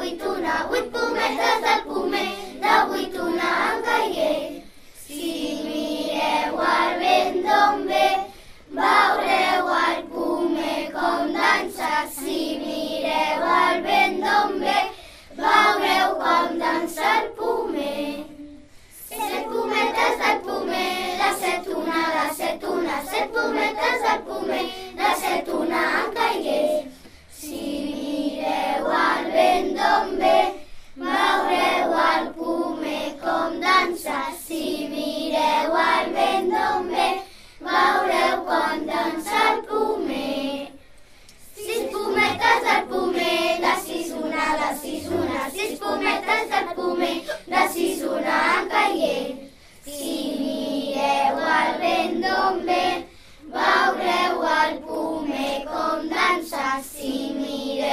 vuit una, vuit pometes del pomer, de vuit una en caigué. Si mireu el vent d'on ve, veureu el pomer com dansa. Si mireu el vent d'on ve, veureu com dansa el pomer. Set pometes del pomer, de set una, de set una, set pometes del pomer, de set dansa. Si